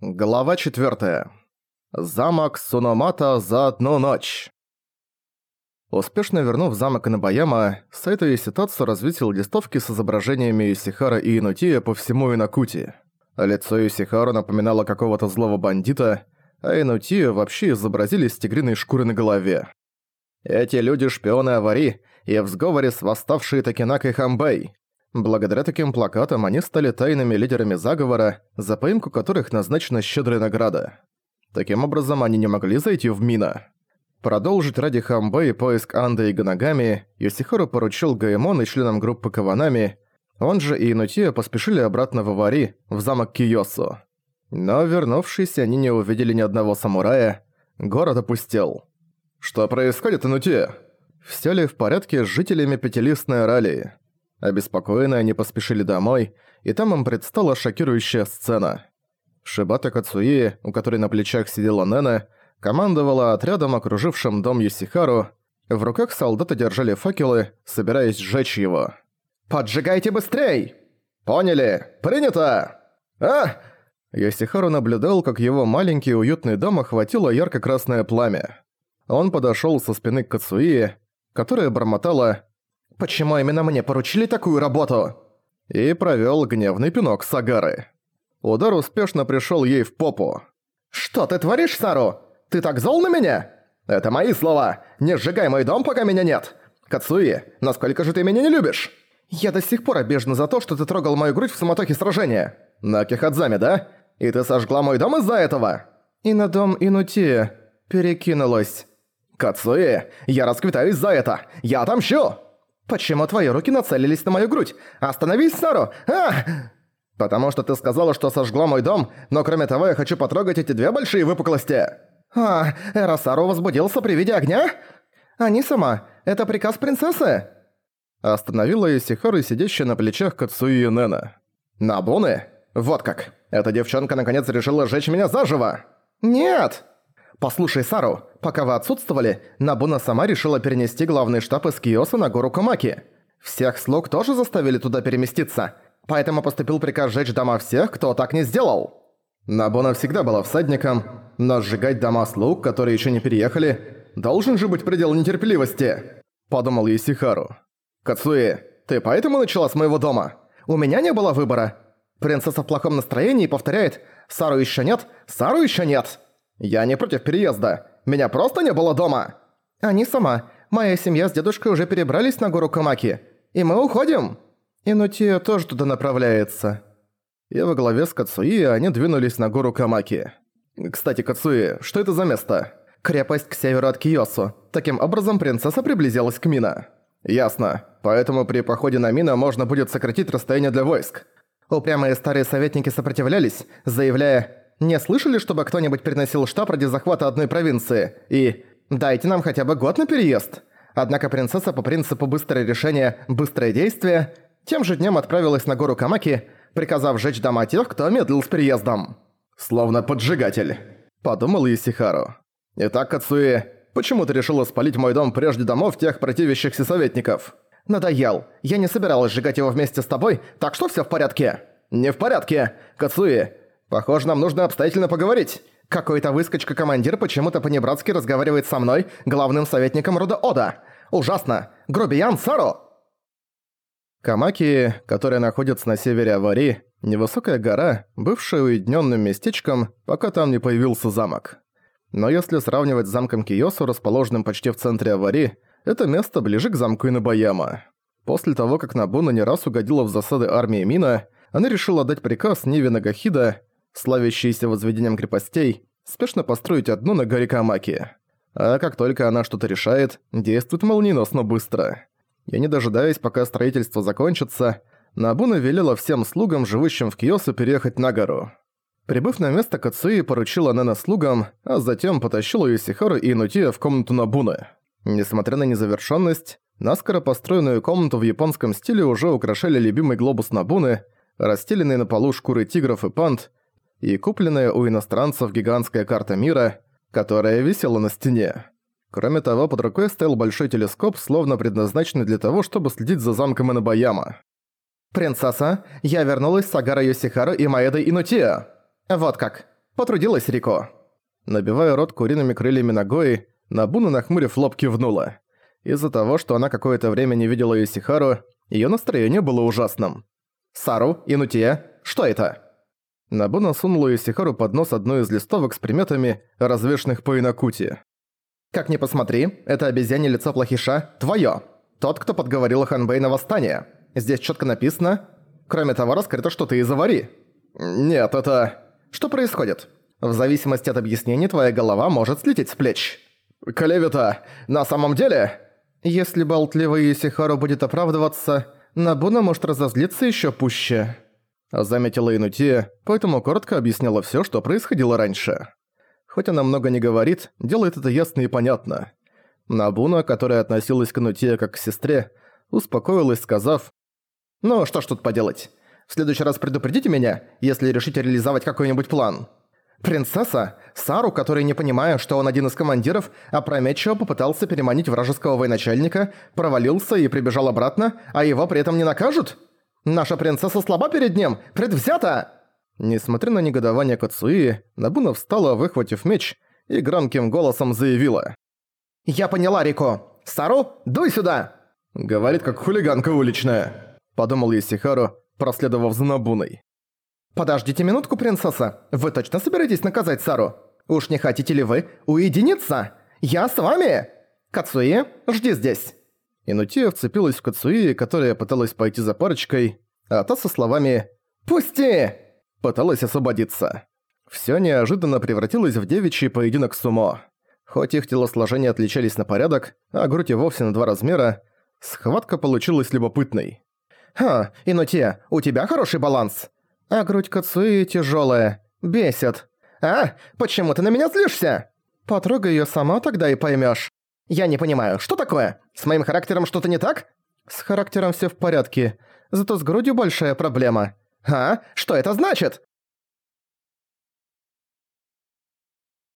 Глава 4. Замок Суномата за одну ночь. Успешно вернув замок Инобаяма, Сайто Иситацу развесил листовки с изображениями Исихара и Инутия по всему Инакути. Лицо Исихара напоминало какого-то злого бандита, а Инутия вообще изобразили с тигриной шкуры на голове. Эти люди шпионы авари и в сговоре с восставшей Такинак и Хамбэй. Благодаря таким плакатам они стали тайными лидерами заговора, за поимку которых назначена щедрая награда. Таким образом, они не могли зайти в Мина. Продолжить ради Хамбэй поиск Анда и Ганагами Йосихару поручил Гаэмон и членам группы Каванами, он же и Инутия поспешили обратно в Авари, в замок Киосу. Но вернувшись, они не увидели ни одного самурая, город опустел. «Что происходит, Инутия?» «Всё ли в порядке с жителями Пятилистной Ралии?» Обеспокоенные они поспешили домой, и там им предстала шокирующая сцена. Шибата Кацуи, у которой на плечах сидела Нена, командовала отрядом, окружившим дом Юсихару. В руках солдаты держали факелы, собираясь сжечь его. «Поджигайте быстрей!» «Поняли! Принято!» «А!» Йосихару наблюдал, как его маленький уютный дом охватило ярко-красное пламя. Он подошёл со спины к Кацуи, которая бормотала Почему именно мне поручили такую работу?» И провёл гневный пинок Сагары. Удар успешно пришёл ей в попу. «Что ты творишь, Сару? Ты так зол на меня? Это мои слова. Не сжигай мой дом, пока меня нет. Кацуи, насколько же ты меня не любишь? Я до сих пор обижена за то, что ты трогал мою грудь в самотоке сражения. На Кихадзаме, да? И ты сожгла мой дом из-за этого?» «И на дом Инути перекинулась». «Кацуи, я расквитаюсь за это! Я отомщу!» «Почему твои руки нацелились на мою грудь? Остановись, Сару! А!» «Потому что ты сказала, что сожгла мой дом, но кроме того я хочу потрогать эти две большие выпуклости!» «А, Эросару возбудился при виде огня?» «А не сама. Это приказ принцессы?» Остановила Исихару, сидящая на плечах Кацуи Нена. «Набуны? Вот как! Эта девчонка наконец решила сжечь меня заживо!» «Нет!» «Послушай, Сару, пока вы отсутствовали, Набуна сама решила перенести главный штаб из Киоса на гору Камаки. Всех слуг тоже заставили туда переместиться, поэтому поступил приказ сжечь дома всех, кто так не сделал». Набуна всегда была всадником, но сжигать дома слуг, которые еще не переехали, должен же быть предел нетерпеливости, подумал Исихару. «Кацуи, ты поэтому начала с моего дома? У меня не было выбора. Принцесса в плохом настроении повторяет «Сару еще нет, Сару еще нет». «Я не против переезда. Меня просто не было дома!» «А не сама. Моя семья с дедушкой уже перебрались на гору Камаки. И мы уходим!» Инутия тоже туда направляется. И во главе с Кацуи они двинулись на гору Камаки. «Кстати, Кацуи, что это за место?» «Крепость к северу от Киосу. Таким образом, принцесса приблизилась к Мина». «Ясно. Поэтому при походе на Мина можно будет сократить расстояние для войск». Упрямые старые советники сопротивлялись, заявляя не слышали, чтобы кто-нибудь переносил штаб ради захвата одной провинции? И дайте нам хотя бы год на переезд. Однако принцесса по принципу «быстрое решение, быстрое действие» тем же днем отправилась на гору Камаки, приказав сжечь дома тех, кто медлил с переездом. «Словно поджигатель», — подумал Исихару. «Итак, Кацуи, почему ты решила спалить мой дом прежде домов тех противящихся советников?» «Надоел. Я не собиралась сжигать его вместе с тобой, так что всё в порядке?» «Не в порядке. Кацуи, Похоже, нам нужно обстоятельно поговорить. Какой-то выскочка-командир почему-то по-небратски разговаривает со мной, главным советником рода Ода. Ужасно! Грубиян Сару!» Камаки, которая находится на севере Авари, невысокая гора, бывшая уединенным местечком, пока там не появился замок. Но если сравнивать с замком Киосу, расположенным почти в центре Авари, это место ближе к замку Инобаяма. После того, как Набуна не раз угодила в засады армии Мина, она решила дать приказ Ниве Нагахида славящийся возведением крепостей, спешно построить одну на горе Камаки. А как только она что-то решает, действует молниеносно быстро. Я не дожидаясь, пока строительство закончится, Набуна велела всем слугам, живущим в Киосу, переехать на гору. Прибыв на место Кацуи, поручила Нана слугам, а затем потащила Юсихару и Инутия в комнату Набуны. Несмотря на незавершенность, наскоро построенную комнату в японском стиле уже украшали любимый глобус Набуны, расстеленные на полу шкуры тигров и панд, и купленная у иностранцев гигантская карта мира, которая висела на стене. Кроме того, под рукой стоял большой телескоп, словно предназначенный для того, чтобы следить за замком Инобаяма. «Принцесса, я вернулась с Агара Йосихару и Маэдой Инутия. Вот как. Потрудилась Рико». Набивая рот куриными крыльями ногой, Набуна, нахмурив лоб, кивнула. Из-за того, что она какое-то время не видела Исихару, её настроение было ужасным. «Сару, Инутия, что это?» Набуна сунула Исихару под нос одну из листовок с приметами, развешенных по Инакути. «Как ни посмотри, это обезьянье лицо плохиша твоё. Тот, кто подговорил Ханбэй на восстание. Здесь чётко написано. Кроме того, раскрыто, что ты из авари». «Нет, это...» «Что происходит? В зависимости от объяснений твоя голова может слететь с плеч». «Клевета, на самом деле...» «Если болтливый Исихару будет оправдываться, Набуна может разозлиться ещё пуще». Заметила Инути, поэтому коротко объяснила всё, что происходило раньше. Хоть она много не говорит, делает это ясно и понятно. Набуна, которая относилась к Инути как к сестре, успокоилась, сказав «Ну, что ж тут поделать? В следующий раз предупредите меня, если решите реализовать какой-нибудь план». Принцесса, Сару, который, не понимая, что он один из командиров, опрометчиво попытался переманить вражеского военачальника, провалился и прибежал обратно, а его при этом не накажут? Наша принцесса слаба перед ним, предвзята!» Несмотря на негодование Кацуи, Набуна встала, выхватив меч, и громким голосом заявила. «Я поняла, Рико! Сару, дуй сюда!» «Говорит, как хулиганка уличная», — подумал Исихару, проследовав за Набуной. «Подождите минутку, принцесса. Вы точно собираетесь наказать Сару? Уж не хотите ли вы уединиться? Я с вами! Кацуи, жди здесь!» Инутия вцепилась в Кацуи, которая пыталась пойти за парочкой, а та со словами «Пусти!» пыталась освободиться. Всё неожиданно превратилось в девичий поединок сумо. Хоть их телосложения отличались на порядок, а грудь и вовсе на два размера, схватка получилась любопытной. «Ха, Инутия, у тебя хороший баланс!» А грудь Кацуи тяжелая. Бесит. А? Почему ты на меня злишься? Потрогай ее сама, тогда и поймешь. Я не понимаю, что такое? С моим характером что-то не так? С характером все в порядке. Зато с грудью большая проблема. А? Что это значит?